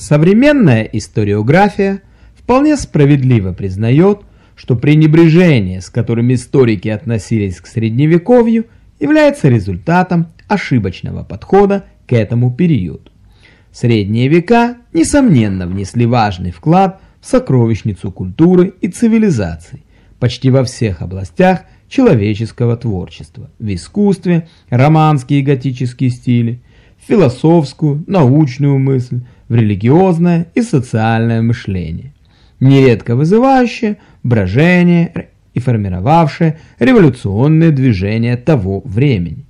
Современная историография вполне справедливо признает, что пренебрежение, с которым историки относились к Средневековью, является результатом ошибочного подхода к этому периоду. Средние века, несомненно, внесли важный вклад в сокровищницу культуры и цивилизации почти во всех областях человеческого творчества, в искусстве, романские и готические стили, философскую, научную мысль, в религиозное и социальное мышление, нередко вызывающее брожение и формировавшее революционные движения того времени.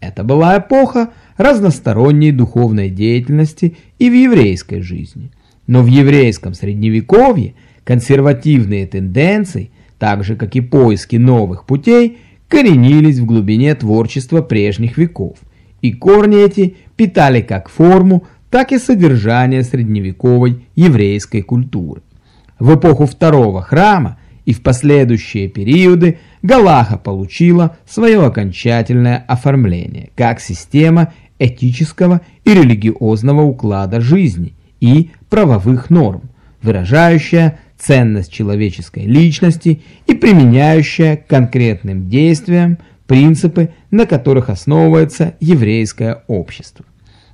Это была эпоха разносторонней духовной деятельности и в еврейской жизни. Но в еврейском средневековье консервативные тенденции, так же как и поиски новых путей, коренились в глубине творчества прежних веков, и корни эти питали как форму, так и содержание средневековой еврейской культуры. В эпоху второго храма и в последующие периоды Галаха получила свое окончательное оформление как система этического и религиозного уклада жизни и правовых норм, выражающая ценность человеческой личности и применяющая конкретным действиям принципы, на которых основывается еврейское общество.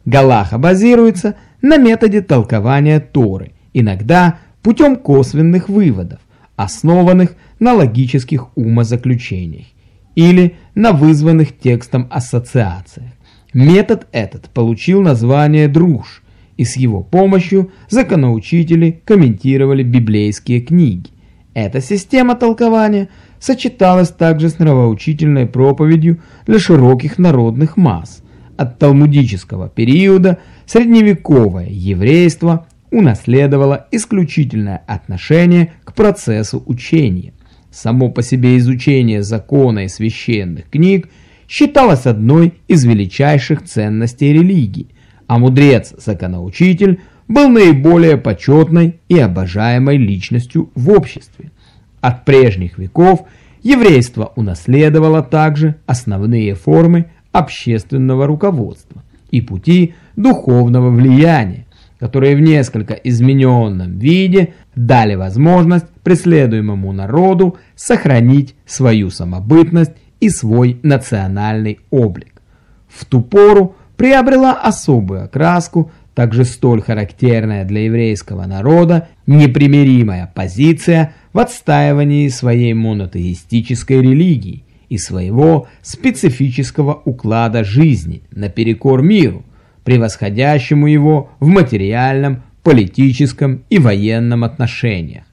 Галаха базируется на методе толкования Торы, иногда путем косвенных выводов, основанных на логических умозаключениях или на вызванных текстом ассоциациях. Метод этот получил название «друж», и с его помощью законоучители комментировали библейские книги. Эта система толкования сочеталась также с нравоучительной проповедью для широких народных масс – от талмудического периода средневековое еврейство унаследовало исключительное отношение к процессу учения. Само по себе изучение закона и священных книг считалось одной из величайших ценностей религии, а мудрец-законоучитель был наиболее почетной и обожаемой личностью в обществе. От прежних веков еврейство унаследовало также основные формы общественного руководства и пути духовного влияния, которые в несколько измененном виде дали возможность преследуемому народу сохранить свою самобытность и свой национальный облик. В ту пору приобрела особую окраску, также столь характерная для еврейского народа, непримиримая позиция в отстаивании своей монотеистической религии – и своего специфического уклада жизни наперекор миру, превосходящему его в материальном, политическом и военном отношениях.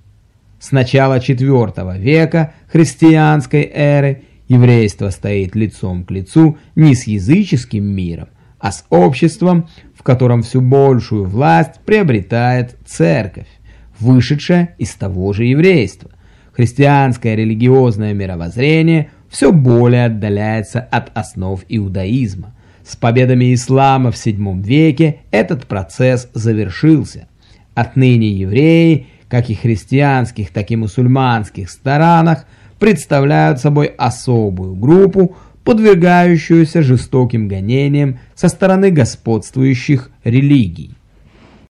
С начала IV века христианской эры еврейство стоит лицом к лицу не с языческим миром, а с обществом, в котором всю большую власть приобретает церковь, вышедшая из того же еврейства. Христианское религиозное мировоззрение все более отдаляется от основ иудаизма. С победами ислама в VII веке этот процесс завершился. Отныне евреи, как и христианских, так и мусульманских сторонах, представляют собой особую группу, подвергающуюся жестоким гонениям со стороны господствующих религий.